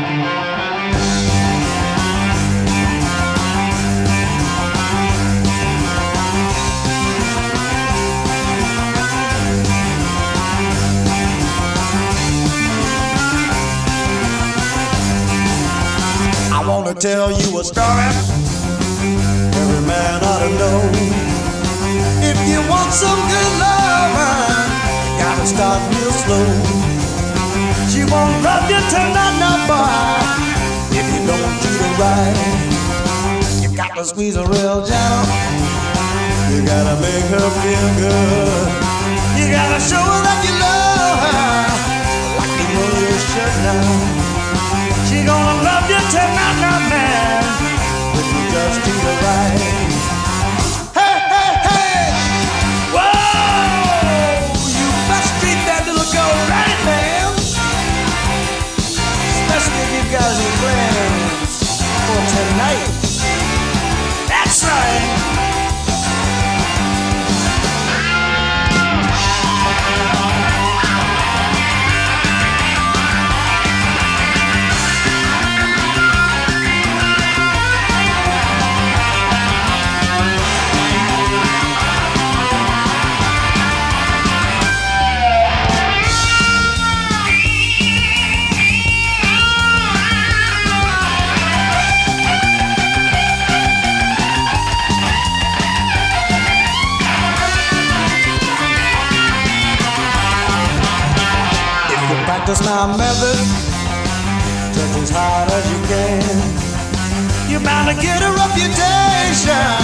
I wanna tell you a story every man ought to know. If you want some good loving, you gotta start real slow. She won't love you tonight, now, boy, if you don't treat her right. You got to squeeze her real gentle. You gotta make her feel good. You gotta show her that you for practice my method just as hard as you can, you're bound to get a reputation